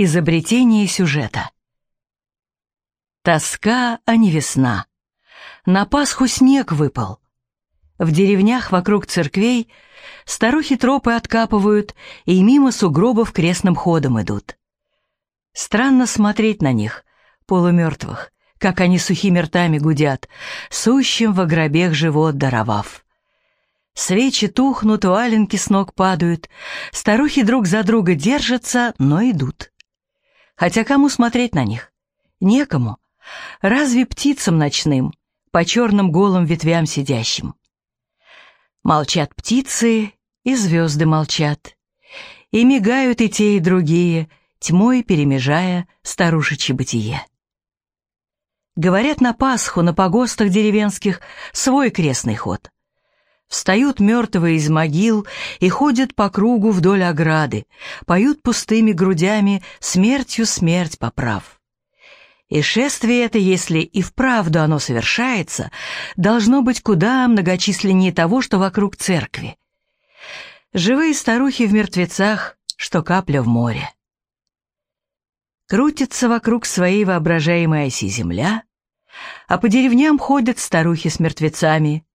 Изобретение сюжета. Тоска, а не весна. На Пасху снег выпал. В деревнях вокруг церквей старухи тропы откапывают и мимо сугробов крестным ходом идут. Странно смотреть на них, полумертвых, как они сухими ртами гудят, сущим во гробех живот даровав. Свечи тухнут, валенки с ног падают, старухи друг за друга держатся, но идут. Хотя кому смотреть на них? Некому. Разве птицам ночным, по черным голым ветвям сидящим? Молчат птицы, и звезды молчат. И мигают и те, и другие, тьмой перемежая старушечье бытие. Говорят, на Пасху на погостах деревенских свой крестный ход. Встают мертвые из могил и ходят по кругу вдоль ограды, поют пустыми грудями «Смертью смерть поправ». И шествие это, если и вправду оно совершается, должно быть куда многочисленнее того, что вокруг церкви. Живые старухи в мертвецах, что капля в море. Крутится вокруг своей воображаемой оси земля, а по деревням ходят старухи с мертвецами,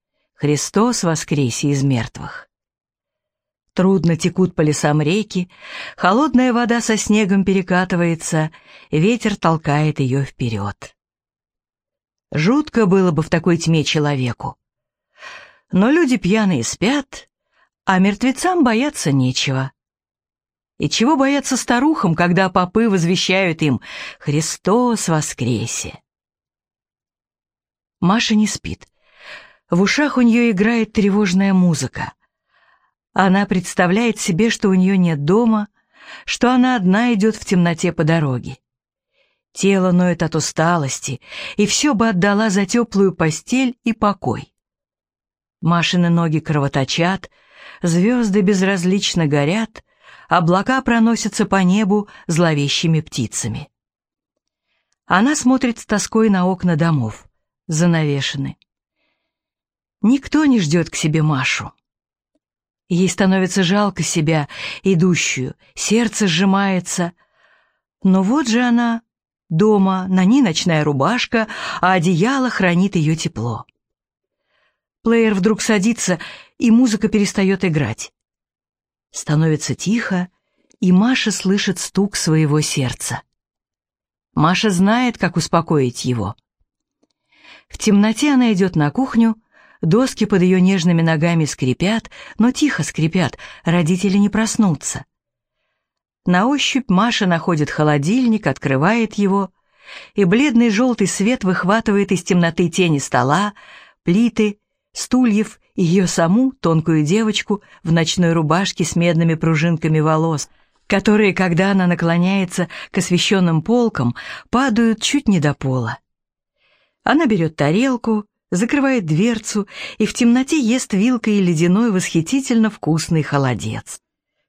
Христос воскресе из мертвых. Трудно текут по лесам реки, холодная вода со снегом перекатывается, ветер толкает ее вперед. Жутко было бы в такой тьме человеку. Но люди пьяные спят, а мертвецам бояться нечего. И чего бояться старухам, когда попы возвещают им «Христос воскресе»? Маша не спит. В ушах у нее играет тревожная музыка. Она представляет себе, что у нее нет дома, что она одна идет в темноте по дороге. Тело ноет от усталости, и все бы отдала за теплую постель и покой. Машины ноги кровоточат, звезды безразлично горят, облака проносятся по небу зловещими птицами. Она смотрит с тоской на окна домов, занавешены. Никто не ждет к себе Машу. Ей становится жалко себя, идущую, сердце сжимается. Но вот же она, дома, на ней ночная рубашка, а одеяло хранит ее тепло. Плеер вдруг садится, и музыка перестает играть. Становится тихо, и Маша слышит стук своего сердца. Маша знает, как успокоить его. В темноте она идет на кухню, Доски под ее нежными ногами скрипят, но тихо скрипят, родители не проснутся. На ощупь Маша находит холодильник, открывает его, и бледный желтый свет выхватывает из темноты тени стола, плиты, стульев и ее саму, тонкую девочку, в ночной рубашке с медными пружинками волос, которые, когда она наклоняется к освещенным полкам, падают чуть не до пола. Она берет тарелку, закрывает дверцу и в темноте ест вилкой ледяной восхитительно вкусный холодец.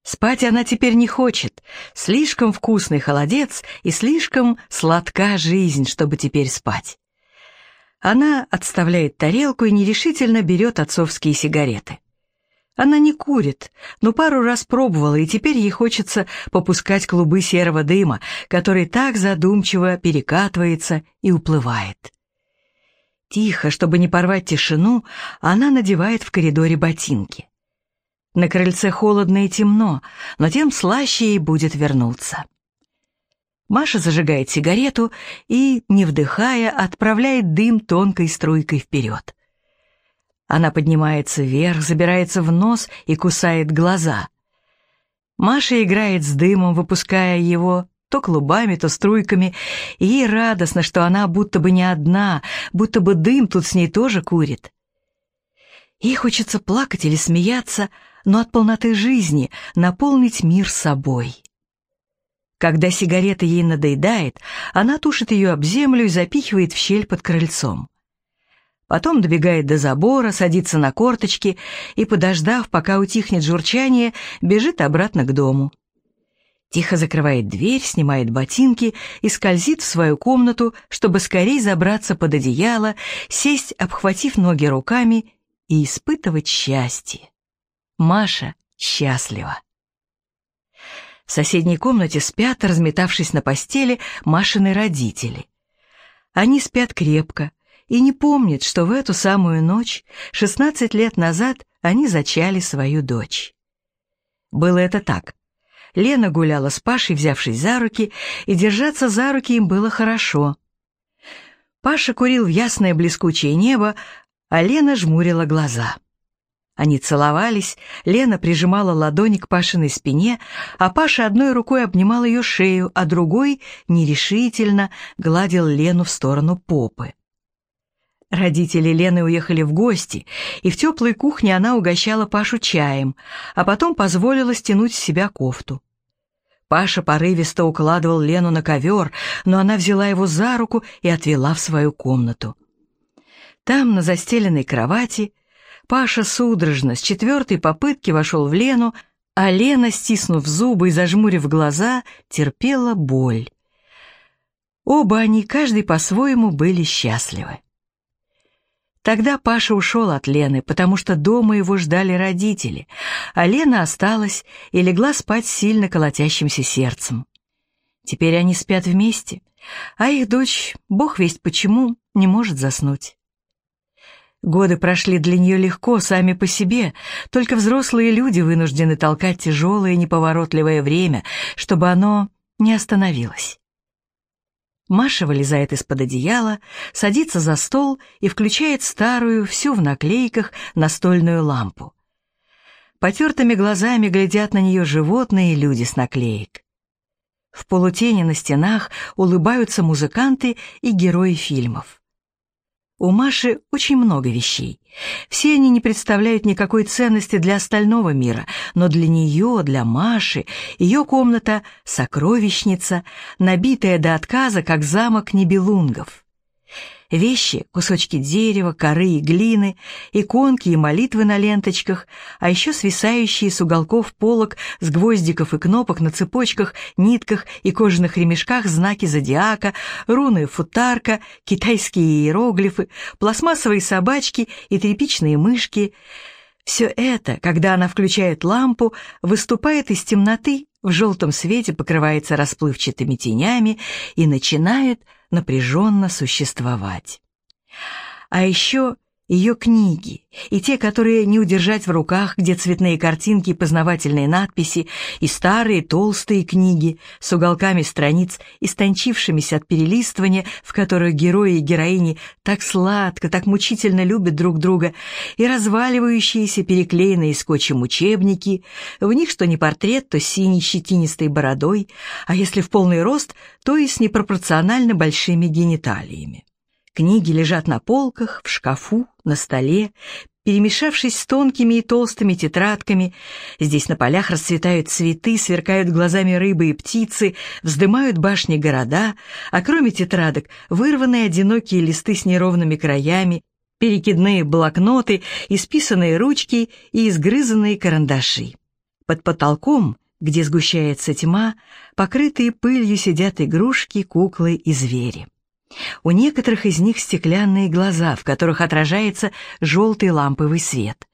Спать она теперь не хочет. Слишком вкусный холодец и слишком сладка жизнь, чтобы теперь спать. Она отставляет тарелку и нерешительно берет отцовские сигареты. Она не курит, но пару раз пробовала, и теперь ей хочется попускать клубы серого дыма, который так задумчиво перекатывается и уплывает. Тихо, чтобы не порвать тишину, она надевает в коридоре ботинки. На крыльце холодно и темно, но тем слаще ей будет вернуться. Маша зажигает сигарету и, не вдыхая, отправляет дым тонкой струйкой вперед. Она поднимается вверх, забирается в нос и кусает глаза. Маша играет с дымом, выпуская его то клубами, то струйками, и ей радостно, что она будто бы не одна, будто бы дым тут с ней тоже курит. Ей хочется плакать или смеяться, но от полноты жизни наполнить мир собой. Когда сигарета ей надоедает, она тушит ее об землю и запихивает в щель под крыльцом. Потом добегает до забора, садится на корточки и, подождав, пока утихнет журчание, бежит обратно к дому. Тихо закрывает дверь, снимает ботинки и скользит в свою комнату, чтобы скорее забраться под одеяло, сесть, обхватив ноги руками и испытывать счастье. Маша счастлива. В соседней комнате спят, разметавшись на постели, Машины родители. Они спят крепко и не помнят, что в эту самую ночь, 16 лет назад, они зачали свою дочь. Было это так. Лена гуляла с Пашей, взявшись за руки, и держаться за руки им было хорошо. Паша курил в ясное блескучее небо, а Лена жмурила глаза. Они целовались, Лена прижимала ладони к Пашиной спине, а Паша одной рукой обнимал ее шею, а другой нерешительно гладил Лену в сторону попы. Родители Лены уехали в гости, и в теплой кухне она угощала Пашу чаем, а потом позволила стянуть с себя кофту. Паша порывисто укладывал Лену на ковер, но она взяла его за руку и отвела в свою комнату. Там, на застеленной кровати, Паша судорожно с четвертой попытки вошел в Лену, а Лена, стиснув зубы и зажмурив глаза, терпела боль. Оба они, каждый по-своему, были счастливы. Тогда Паша ушел от Лены, потому что дома его ждали родители, а Лена осталась и легла спать с сильно колотящимся сердцем. Теперь они спят вместе, а их дочь, бог весть почему, не может заснуть. Годы прошли для нее легко, сами по себе, только взрослые люди вынуждены толкать тяжелое неповоротливое время, чтобы оно не остановилось. Маша вылезает из-под одеяла, садится за стол и включает старую, всю в наклейках, настольную лампу. Потертыми глазами глядят на нее животные и люди с наклеек. В полутени на стенах улыбаются музыканты и герои фильмов. У Маши очень много вещей. Все они не представляют никакой ценности для остального мира, но для нее, для Маши, ее комната — сокровищница, набитая до отказа, как замок Нибелунгов. Вещи, кусочки дерева, коры и глины, иконки и молитвы на ленточках, а еще свисающие с уголков полок с гвоздиков и кнопок на цепочках, нитках и кожаных ремешках знаки зодиака, руны футарка, китайские иероглифы, пластмассовые собачки и тряпичные мышки. Все это, когда она включает лампу, выступает из темноты, в желтом свете покрывается расплывчатыми тенями и начинает напряженно существовать. А еще ее книги, и те, которые не удержать в руках, где цветные картинки и познавательные надписи, и старые толстые книги с уголками страниц, истончившимися от перелистывания, в которых герои и героини так сладко, так мучительно любят друг друга, и разваливающиеся переклеенные скотчем учебники, в них что не портрет, то синей щетинистой бородой, а если в полный рост, то и с непропорционально большими гениталиями. Книги лежат на полках, в шкафу, на столе, перемешавшись с тонкими и толстыми тетрадками. Здесь на полях расцветают цветы, сверкают глазами рыбы и птицы, вздымают башни города, а кроме тетрадок вырванные одинокие листы с неровными краями, перекидные блокноты, исписанные ручки и изгрызанные карандаши. Под потолком, где сгущается тьма, покрытые пылью сидят игрушки, куклы и звери. У некоторых из них стеклянные глаза, в которых отражается желтый ламповый свет.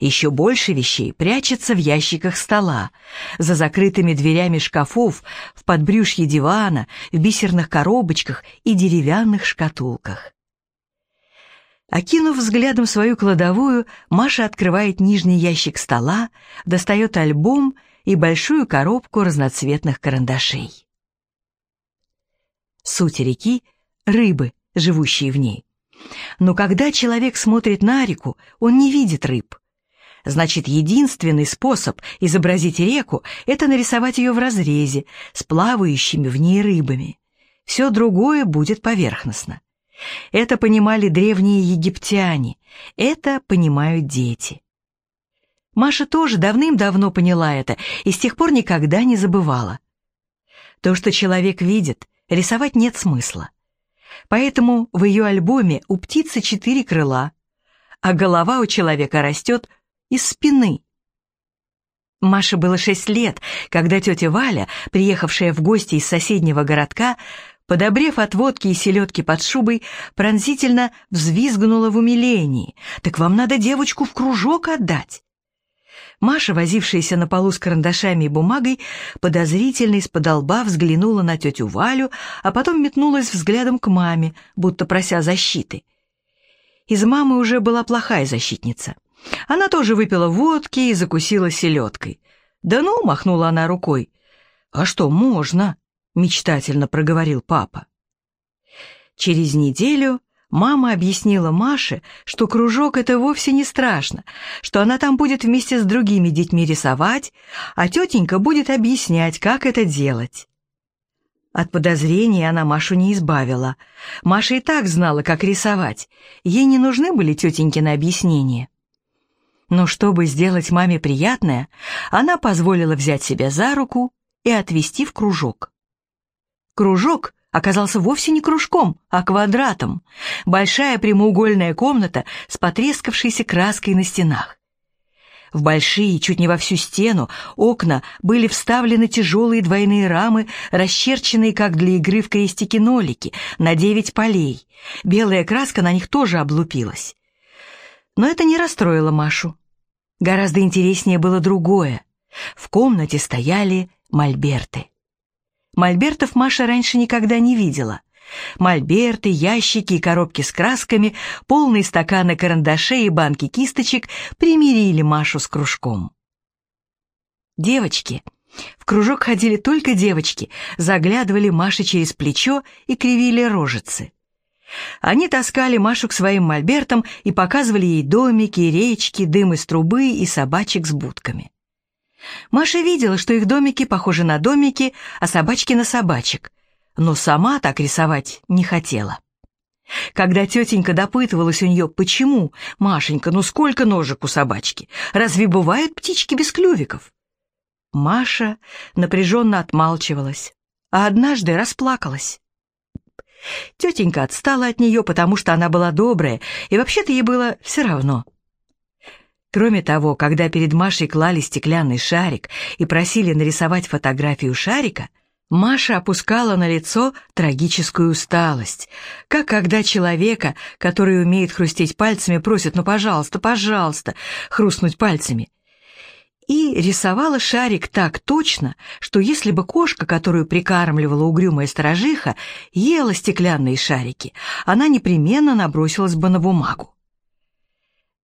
Еще больше вещей прячется в ящиках стола, за закрытыми дверями шкафов, в подбрюшье дивана, в бисерных коробочках и деревянных шкатулках. Окинув взглядом свою кладовую, Маша открывает нижний ящик стола, достает альбом и большую коробку разноцветных карандашей. Суть реки — рыбы, живущие в ней. Но когда человек смотрит на реку, он не видит рыб. Значит, единственный способ изобразить реку — это нарисовать ее в разрезе, с плавающими в ней рыбами. Все другое будет поверхностно. Это понимали древние египтяне, это понимают дети. Маша тоже давным-давно поняла это и с тех пор никогда не забывала. То, что человек видит, рисовать нет смысла. Поэтому в ее альбоме у птицы четыре крыла, а голова у человека растет из спины. Маше было шесть лет, когда тетя Валя, приехавшая в гости из соседнего городка, подобрев от водки и селедки под шубой, пронзительно взвизгнула в умилении. «Так вам надо девочку в кружок отдать!» Маша, возившаяся на полу с карандашами и бумагой, подозрительно из-под лба взглянула на тетю Валю, а потом метнулась взглядом к маме, будто прося защиты. Из мамы уже была плохая защитница. Она тоже выпила водки и закусила селедкой. «Да ну!» — махнула она рукой. «А что, можно?» — мечтательно проговорил папа. Через неделю мама объяснила Маше, что кружок — это вовсе не страшно, что она там будет вместе с другими детьми рисовать, а тетенька будет объяснять, как это делать. От подозрений она Машу не избавила. Маша и так знала, как рисовать. Ей не нужны были тетенькины объяснения. Но чтобы сделать маме приятное, она позволила взять себя за руку и отвести в кружок. Кружок оказался вовсе не кружком, а квадратом. Большая прямоугольная комната с потрескавшейся краской на стенах. В большие, чуть не во всю стену, окна были вставлены тяжелые двойные рамы, расчерченные, как для игры в крестики-нолики, на девять полей. Белая краска на них тоже облупилась. Но это не расстроило Машу. Гораздо интереснее было другое. В комнате стояли мольберты. Мольбертов Маша раньше никогда не видела. Мольберты, ящики и коробки с красками, полные стаканы карандашей и банки кисточек примирили Машу с кружком. Девочки. В кружок ходили только девочки, заглядывали Маше через плечо и кривили рожицы. Они таскали Машу к своим мольбертам и показывали ей домики, речки, дым из трубы и собачек с будками. Маша видела, что их домики похожи на домики, а собачки на собачек, но сама так рисовать не хотела. Когда тетенька допытывалась у нее, почему, Машенька, ну сколько ножек у собачки, разве бывают птички без клювиков? Маша напряженно отмалчивалась, а однажды расплакалась. Тетенька отстала от нее, потому что она была добрая, и вообще-то ей было все равно. Кроме того, когда перед Машей клали стеклянный шарик и просили нарисовать фотографию шарика, Маша опускала на лицо трагическую усталость, как когда человека, который умеет хрустеть пальцами, просят «ну, пожалуйста, пожалуйста», хрустнуть пальцами. И рисовала шарик так точно, что если бы кошка, которую прикармливала угрюмая сторожиха, ела стеклянные шарики, она непременно набросилась бы на бумагу.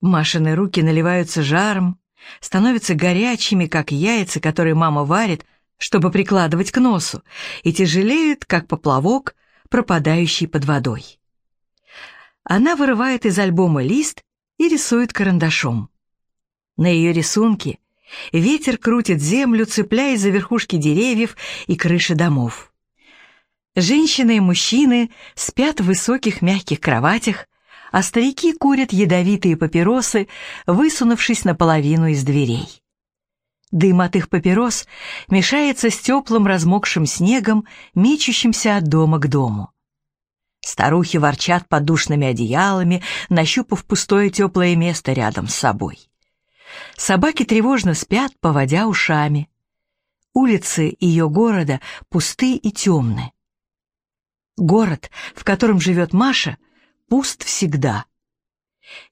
Машины руки наливаются жаром, становятся горячими, как яйца, которые мама варит, чтобы прикладывать к носу, и тяжелеют, как поплавок, пропадающий под водой. Она вырывает из альбома лист и рисует карандашом. На ее рисунке ветер крутит землю, цепляясь за верхушки деревьев и крыши домов. Женщины и мужчины спят в высоких мягких кроватях, а старики курят ядовитые папиросы, высунувшись наполовину из дверей. Дым от их папирос мешается с теплым размокшим снегом, мечущимся от дома к дому. Старухи ворчат под душными одеялами, нащупав пустое теплое место рядом с собой. Собаки тревожно спят, поводя ушами. Улицы ее города пусты и темны. Город, в котором живет Маша — пуст всегда.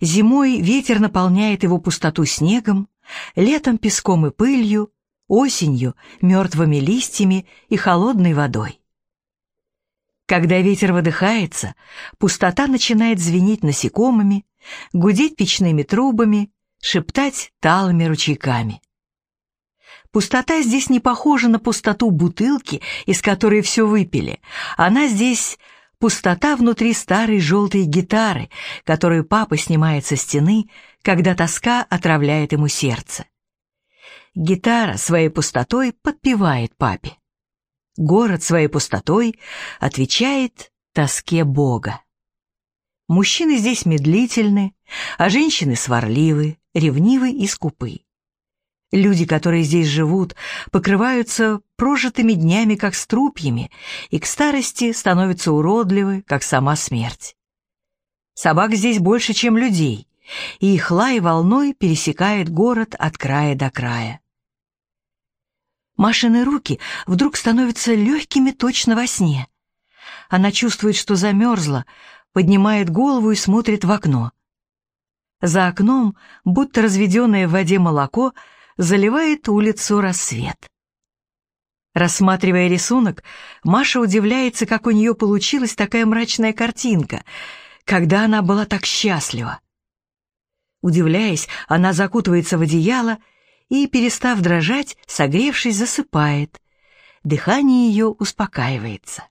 Зимой ветер наполняет его пустоту снегом, летом песком и пылью, осенью мертвыми листьями и холодной водой. Когда ветер выдыхается, пустота начинает звенеть насекомыми, гудеть печными трубами, шептать талыми ручейками. Пустота здесь не похожа на пустоту бутылки, из которой все выпили. Она здесь Пустота внутри старой желтой гитары, которую папа снимает со стены, когда тоска отравляет ему сердце. Гитара своей пустотой подпевает папе. Город своей пустотой отвечает тоске Бога. Мужчины здесь медлительны, а женщины сварливы, ревнивы и скупы. Люди, которые здесь живут, покрываются прожитыми днями, как струпьями, и к старости становятся уродливы, как сама смерть. Собак здесь больше, чем людей, и их лай волной пересекает город от края до края. Машины руки вдруг становятся легкими точно во сне. Она чувствует, что замерзла, поднимает голову и смотрит в окно. За окном, будто разведенное в воде молоко, заливает улицу рассвет. Рассматривая рисунок, Маша удивляется, как у нее получилась такая мрачная картинка, когда она была так счастлива. Удивляясь, она закутывается в одеяло и, перестав дрожать, согревшись, засыпает. Дыхание ее успокаивается.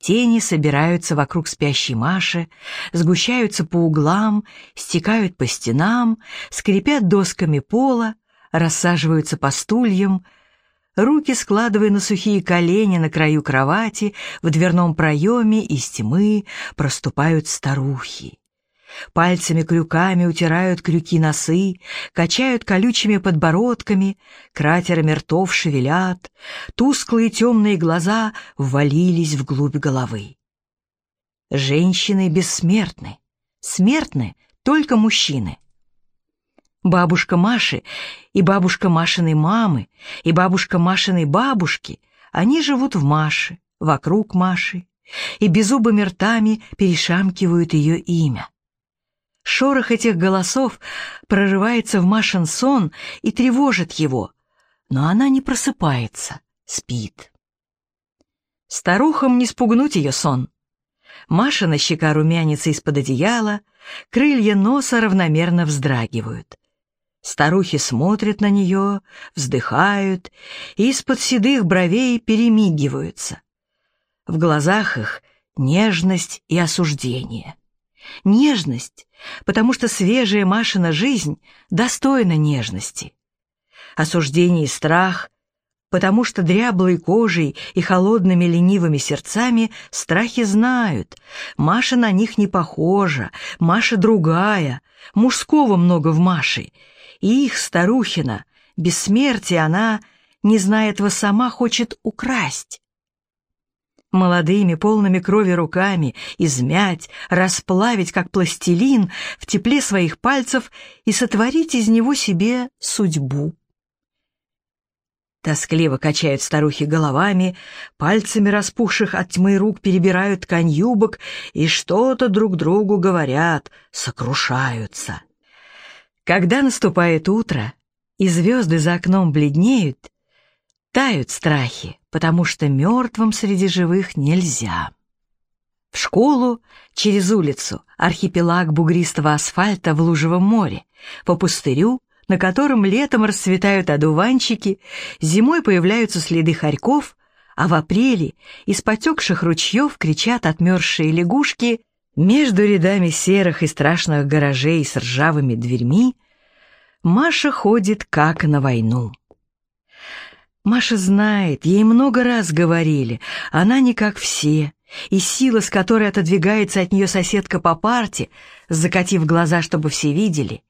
Тени собираются вокруг спящей Маши, сгущаются по углам, стекают по стенам, скрипят досками пола, рассаживаются по стульям, руки складывая на сухие колени на краю кровати, в дверном проеме из тьмы проступают старухи. Пальцами-крюками утирают крюки носы, качают колючими подбородками, кратерами ртов шевелят, тусклые темные глаза ввалились вглубь головы. Женщины бессмертны, смертны только мужчины. Бабушка Маши и бабушка Машиной мамы и бабушка Машиной бабушки, они живут в Маше, вокруг Маши, и беззубыми ртами перешамкивают ее имя. Шорох этих голосов прорывается в Машин сон и тревожит его, но она не просыпается, спит. Старухам не спугнуть ее сон. Маша на щека румянится из-под одеяла, крылья носа равномерно вздрагивают. Старухи смотрят на нее, вздыхают и из-под седых бровей перемигиваются. В глазах их нежность и осуждение. Нежность, потому что свежая Машина жизнь достойна нежности. Осуждение и страх, потому что дряблой кожей и холодными ленивыми сердцами страхи знают. Маша на них не похожа, Маша другая, мужского много в Маше. И их, старухина, бессмертие она, не зная этого сама, хочет украсть молодыми, полными крови руками, измять, расплавить, как пластилин, в тепле своих пальцев и сотворить из него себе судьбу. Тоскливо качают старухи головами, пальцами распухших от тьмы рук перебирают ткань юбок и что-то друг другу говорят, сокрушаются. Когда наступает утро, и звезды за окном бледнеют, Тают страхи, потому что мертвым среди живых нельзя. В школу, через улицу, архипелаг бугристого асфальта в лужевом море, по пустырю, на котором летом расцветают одуванчики, зимой появляются следы хорьков, а в апреле из потекших ручьев кричат отмерзшие лягушки, между рядами серых и страшных гаражей с ржавыми дверьми Маша ходит как на войну. Маша знает, ей много раз говорили, она не как все, и сила, с которой отодвигается от нее соседка по парте, закатив глаза, чтобы все видели,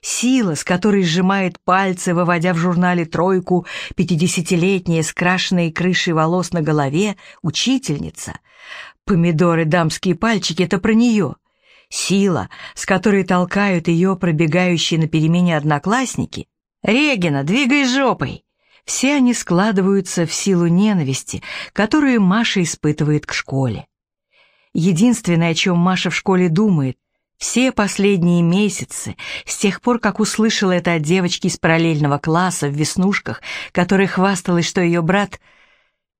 сила, с которой сжимает пальцы, выводя в журнале тройку пятидесятилетняя с крашенной крышей волос на голове, учительница. Помидоры, дамские пальчики — это про нее. Сила, с которой толкают ее пробегающие на перемене одноклассники. «Регина, двигай жопой!» Все они складываются в силу ненависти, которую Маша испытывает к школе. Единственное, о чем Маша в школе думает, все последние месяцы, с тех пор, как услышала это от девочки из параллельного класса в веснушках, которая хвасталась, что ее брат...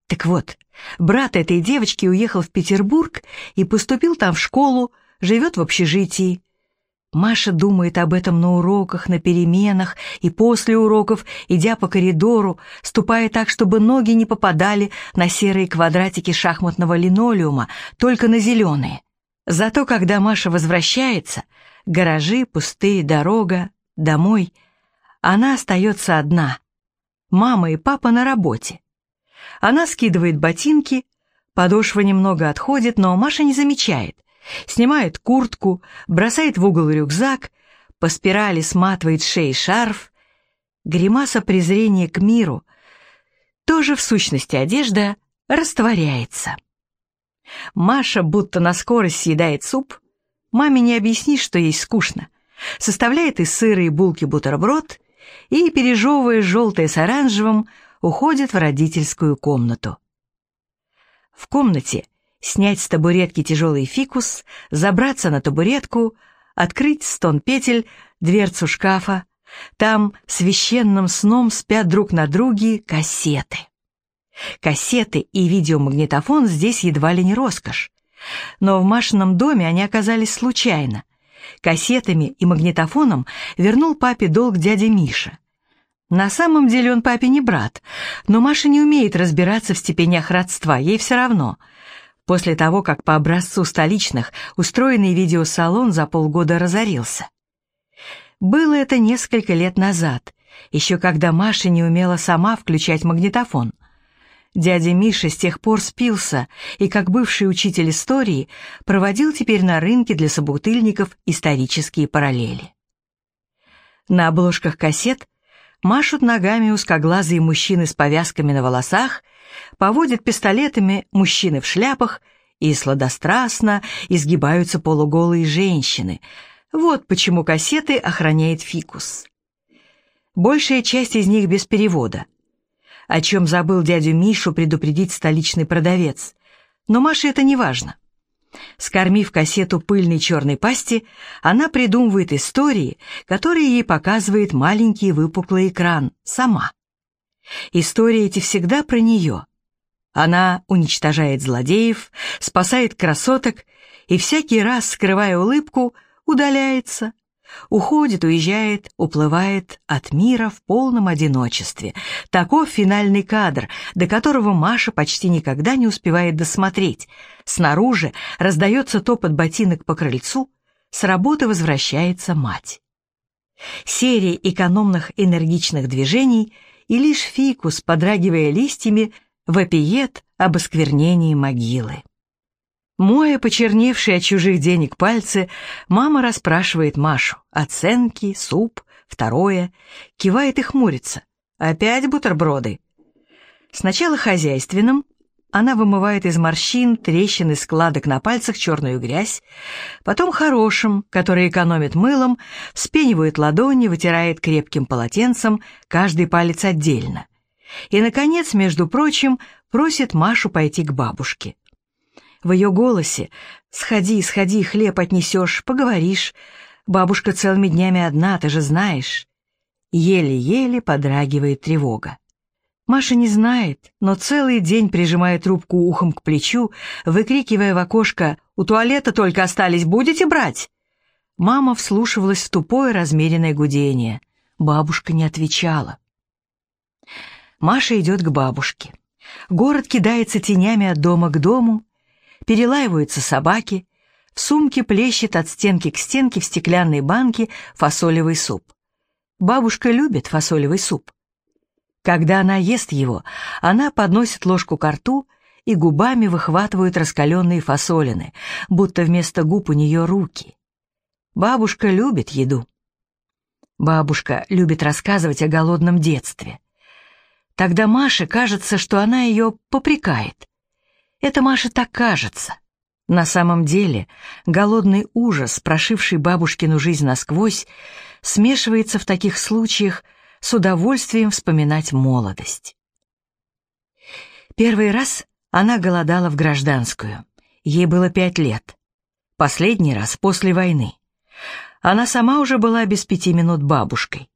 Так вот, брат этой девочки уехал в Петербург и поступил там в школу, живет в общежитии. Маша думает об этом на уроках, на переменах и после уроков, идя по коридору, ступая так, чтобы ноги не попадали на серые квадратики шахматного линолеума, только на зеленые. Зато когда Маша возвращается, гаражи, пустые, дорога, домой, она остается одна. Мама и папа на работе. Она скидывает ботинки, подошва немного отходит, но Маша не замечает снимает куртку, бросает в угол рюкзак, по спирали сматывает шеи шарф. Гримаса презрения к миру, тоже в сущности одежда, растворяется. Маша будто на скорость съедает суп, маме не объяснишь, что ей скучно, составляет из сыра и булки бутерброд и, пережевывая желтое с оранжевым, уходит в родительскую комнату. В комнате снять с табуретки тяжелый фикус, забраться на табуретку, открыть стон петель, дверцу шкафа. Там священным сном спят друг на друге кассеты. Кассеты и видеомагнитофон здесь едва ли не роскошь. Но в Машином доме они оказались случайно. Кассетами и магнитофоном вернул папе долг дядя Миша. На самом деле он папе не брат, но Маша не умеет разбираться в степенях родства, ей все равно. После того, как по образцу столичных устроенный видеосалон за полгода разорился. Было это несколько лет назад, еще когда Маша не умела сама включать магнитофон. Дядя Миша с тех пор спился и, как бывший учитель истории, проводил теперь на рынке для собутыльников исторические параллели. На обложках кассет машут ногами узкоглазые мужчины с повязками на волосах, поводят пистолетами мужчины в шляпах и сладострастно изгибаются полуголые женщины. Вот почему кассеты охраняет фикус. Большая часть из них без перевода о чем забыл дядю Мишу предупредить столичный продавец. Но Маше это не важно. Скормив кассету пыльной черной пасти, она придумывает истории, которые ей показывает маленький выпуклый экран, сама. Истории эти всегда про нее. Она уничтожает злодеев, спасает красоток и всякий раз, скрывая улыбку, удаляется, Уходит, уезжает, уплывает от мира в полном одиночестве. Таков финальный кадр, до которого Маша почти никогда не успевает досмотреть. Снаружи раздается топот ботинок по крыльцу, с работы возвращается мать. Серия экономных энергичных движений, и лишь фикус, подрагивая листьями, вопиет об осквернении могилы. Моя почерневшие от чужих денег пальцы, мама расспрашивает Машу. Оценки, суп, второе. Кивает и хмурится. Опять бутерброды. Сначала хозяйственным. Она вымывает из морщин, трещин и складок на пальцах черную грязь. Потом хорошим, который экономит мылом, вспенивает ладони, вытирает крепким полотенцем, каждый палец отдельно. И, наконец, между прочим, просит Машу пойти к бабушке. В ее голосе «Сходи, сходи, хлеб отнесешь, поговоришь. Бабушка целыми днями одна, ты же знаешь». Еле-еле подрагивает тревога. Маша не знает, но целый день прижимает трубку ухом к плечу, выкрикивая в окошко «У туалета только остались, будете брать?» Мама вслушивалась в тупое размеренное гудение. Бабушка не отвечала. Маша идет к бабушке. Город кидается тенями от дома к дому, перелаиваются собаки, в сумке плещет от стенки к стенке в стеклянной банке фасолевый суп. Бабушка любит фасолевый суп. Когда она ест его, она подносит ложку к рту и губами выхватывают раскаленные фасолины, будто вместо губ у нее руки. Бабушка любит еду. Бабушка любит рассказывать о голодном детстве. Тогда Маше кажется, что она ее попрекает. Это Маше так кажется. На самом деле, голодный ужас, прошивший бабушкину жизнь насквозь, смешивается в таких случаях с удовольствием вспоминать молодость. Первый раз она голодала в гражданскую. Ей было пять лет. Последний раз после войны. Она сама уже была без пяти минут бабушкой.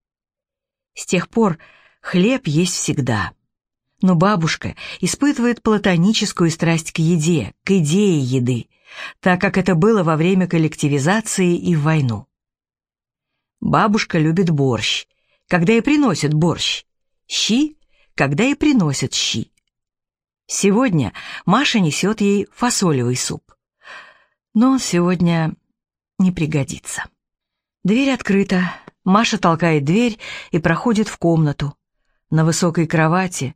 С тех пор хлеб есть всегда но бабушка испытывает платоническую страсть к еде, к идее еды, так как это было во время коллективизации и в войну. Бабушка любит борщ, когда и приносит борщ, щи, когда и приносят щи. Сегодня Маша несет ей фасолевый суп. Но он сегодня не пригодится. Дверь открыта, Маша толкает дверь и проходит в комнату. На высокой кровати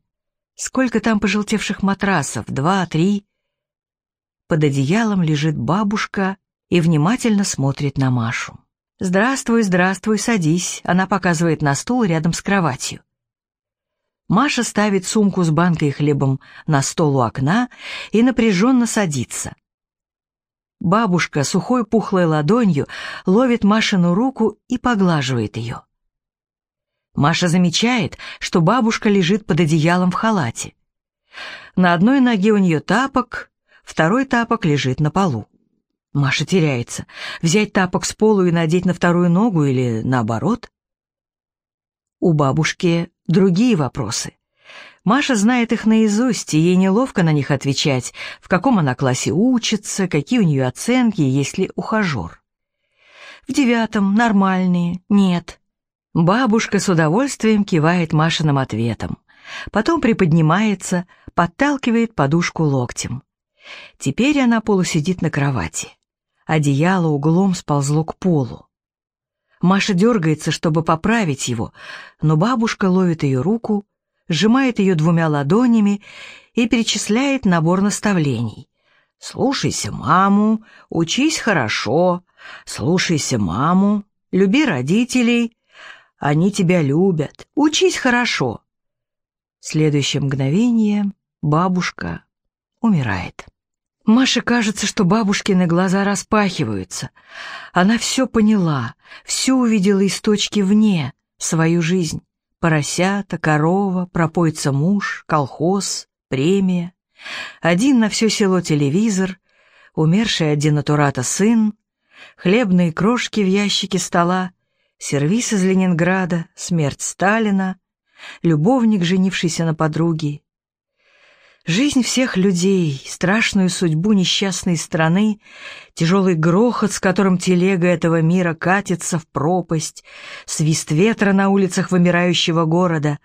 Сколько там пожелтевших матрасов? Два, три? Под одеялом лежит бабушка и внимательно смотрит на Машу. «Здравствуй, здравствуй, садись», — она показывает на стул рядом с кроватью. Маша ставит сумку с банкой и хлебом на стол у окна и напряженно садится. Бабушка сухой пухлой ладонью ловит Машину руку и поглаживает ее. Маша замечает, что бабушка лежит под одеялом в халате. На одной ноге у нее тапок, второй тапок лежит на полу. Маша теряется. Взять тапок с полу и надеть на вторую ногу или наоборот? У бабушки другие вопросы. Маша знает их наизусть, и ей неловко на них отвечать, в каком она классе учится, какие у нее оценки, есть ли ухажер. В девятом нормальные, нет. Бабушка с удовольствием кивает Машиным ответом. Потом приподнимается, подталкивает подушку локтем. Теперь она полусидит на кровати. Одеяло углом сползло к полу. Маша дергается, чтобы поправить его, но бабушка ловит ее руку, сжимает ее двумя ладонями и перечисляет набор наставлений. «Слушайся маму, учись хорошо, слушайся маму, люби родителей, они тебя любят, учись хорошо». Следующее мгновение бабушка умирает. Маше кажется, что бабушкины глаза распахиваются. Она все поняла, все увидела из точки вне свою жизнь. Поросята, корова, пропойца муж, колхоз, премия. Один на все село телевизор, умерший от денатурата сын, хлебные крошки в ящике стола, сервиз из Ленинграда, смерть Сталина, любовник, женившийся на подруге, Жизнь всех людей, страшную судьбу несчастной страны, тяжелый грохот, с которым телега этого мира катится в пропасть, свист ветра на улицах вымирающего города,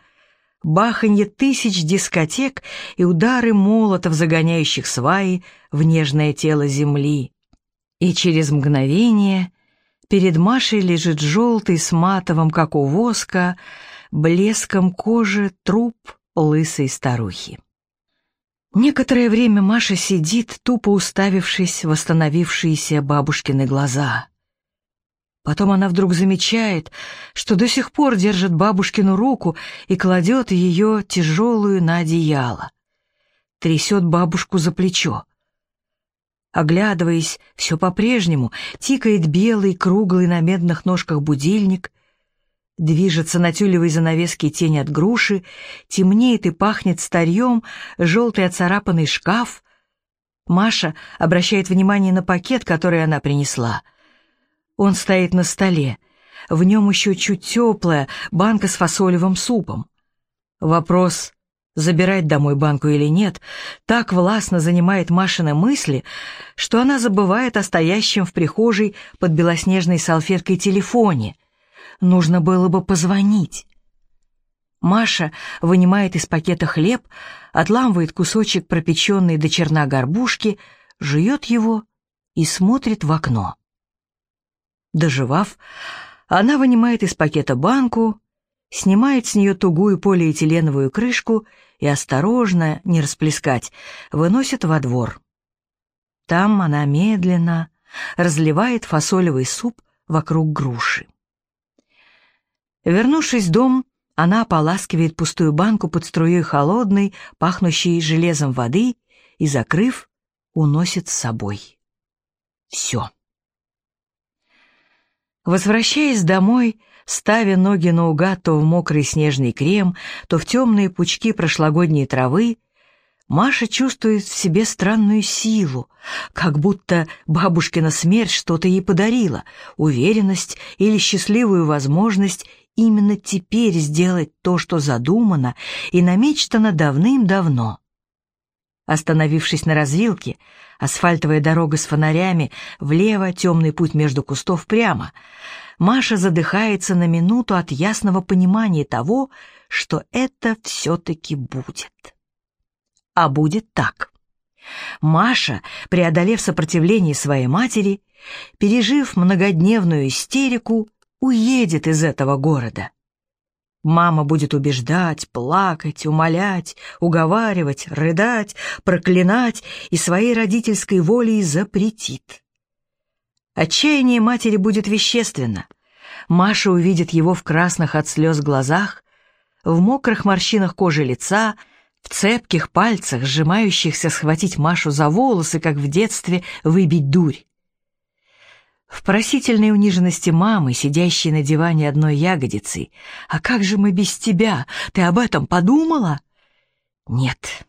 баханье тысяч дискотек и удары молотов, загоняющих сваи в нежное тело земли. И через мгновение перед Машей лежит желтый с матовым, как у воска, блеском кожи труп лысой старухи. Некоторое время Маша сидит, тупо уставившись в восстановившиеся бабушкины глаза. Потом она вдруг замечает, что до сих пор держит бабушкину руку и кладет ее тяжелую на одеяло. Трясет бабушку за плечо. Оглядываясь, все по-прежнему, тикает белый, круглый на медных ножках будильник, Движется на тюлевой занавеске тень от груши, темнеет и пахнет старьем, желтый оцарапанный шкаф. Маша обращает внимание на пакет, который она принесла. Он стоит на столе. В нем еще чуть теплая банка с фасолевым супом. Вопрос, забирать домой банку или нет, так властно занимает Машины мысли, что она забывает о стоящем в прихожей под белоснежной салфеткой телефоне — нужно было бы позвонить. Маша вынимает из пакета хлеб, отламывает кусочек пропеченной до черна горбушки, жует его и смотрит в окно. Доживав, она вынимает из пакета банку, снимает с нее тугую полиэтиленовую крышку и осторожно, не расплескать, выносит во двор. Там она медленно разливает фасолевый суп вокруг груши. Вернувшись в дом, она ополаскивает пустую банку под струей холодной, пахнущей железом воды и, закрыв, уносит с собой. Все. Возвращаясь домой, ставя ноги наугад то в мокрый снежный крем, то в темные пучки прошлогодней травы, Маша чувствует в себе странную силу, как будто бабушкина смерть что-то ей подарила, уверенность или счастливую возможность именно теперь сделать то, что задумано и намечтано давным-давно. Остановившись на развилке, асфальтовая дорога с фонарями, влево темный путь между кустов прямо, Маша задыхается на минуту от ясного понимания того, что это все-таки будет. А будет так. Маша, преодолев сопротивление своей матери, пережив многодневную истерику, уедет из этого города. Мама будет убеждать, плакать, умолять, уговаривать, рыдать, проклинать и своей родительской волей запретит. Отчаяние матери будет вещественно. Маша увидит его в красных от слез глазах, в мокрых морщинах кожи лица, в цепких пальцах, сжимающихся схватить Машу за волосы, как в детстве выбить дурь. В просительной униженности мамы, сидящей на диване одной ягодицей. «А как же мы без тебя? Ты об этом подумала?» «Нет.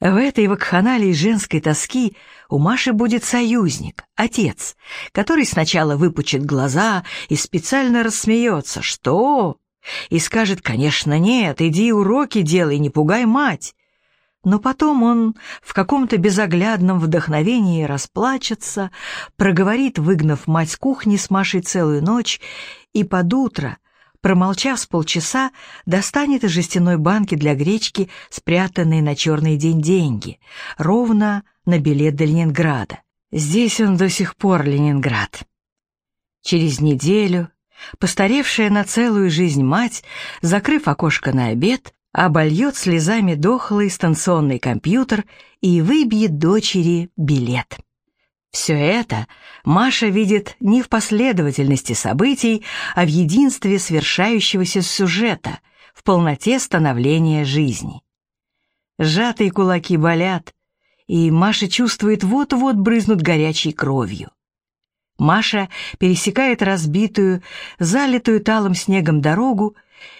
В этой вакханалии женской тоски у Маши будет союзник, отец, который сначала выпучит глаза и специально рассмеется. «Что?» И скажет, «Конечно нет, иди уроки делай, не пугай мать». Но потом он в каком-то безоглядном вдохновении расплачется, проговорит, выгнав мать с кухни с Машей целую ночь, и под утро — Промолчав с полчаса, достанет из жестяной банки для гречки спрятанные на черный день деньги, ровно на билет до Ленинграда. Здесь он до сих пор Ленинград. Через неделю постаревшая на целую жизнь мать, закрыв окошко на обед, обольет слезами дохлый станционный компьютер и выбьет дочери билет. Все это Маша видит не в последовательности событий, а в единстве свершающегося сюжета, в полноте становления жизни. Сжатые кулаки болят, и Маша чувствует, вот-вот брызнут горячей кровью. Маша пересекает разбитую, залитую талым снегом дорогу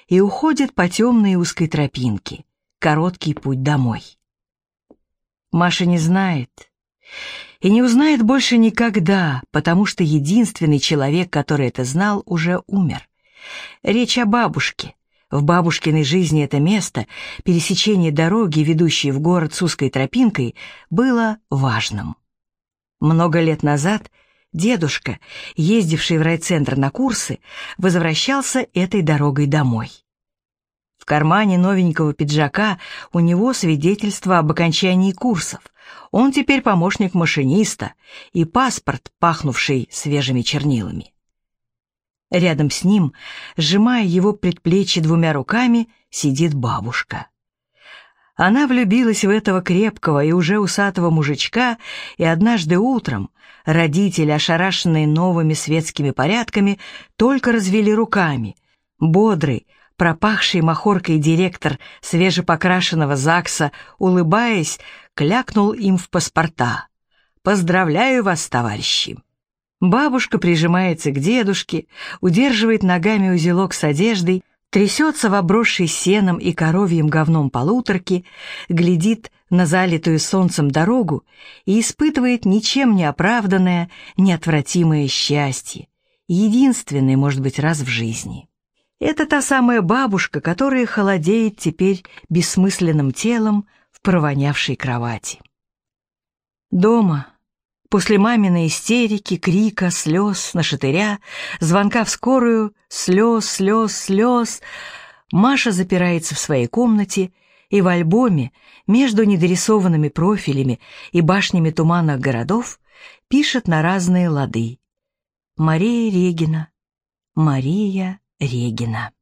и уходит по темной узкой тропинке, короткий путь домой. Маша не знает, и не узнает больше никогда, потому что единственный человек, который это знал, уже умер. Речь о бабушке. В бабушкиной жизни это место, пересечение дороги, ведущей в город с узкой тропинкой, было важным. Много лет назад дедушка, ездивший в райцентр на курсы, возвращался этой дорогой домой. В кармане новенького пиджака у него свидетельство об окончании курсов. Он теперь помощник машиниста и паспорт, пахнувший свежими чернилами. Рядом с ним, сжимая его предплечье двумя руками, сидит бабушка. Она влюбилась в этого крепкого и уже усатого мужичка, и однажды утром родители, ошарашенные новыми светскими порядками, только развели руками. Бодрый, пропахший махоркой директор свежепокрашенного ЗАГСа, улыбаясь, клякнул им в паспорта. «Поздравляю вас, товарищи!» Бабушка прижимается к дедушке, удерживает ногами узелок с одеждой, трясется в обросшей сеном и коровьим говном полуторке, глядит на залитую солнцем дорогу и испытывает ничем не оправданное, неотвратимое счастье, единственное, может быть, раз в жизни. Это та самая бабушка, которая холодеет теперь бессмысленным телом в провонявшей кровати. Дома, после маминой истерики, крика, слез, нашатыря, звонка в скорую, слез, слез, слез, Маша запирается в своей комнате и в альбоме между недорисованными профилями и башнями туманных городов пишет на разные лады. Мария Регина, Мария Регина.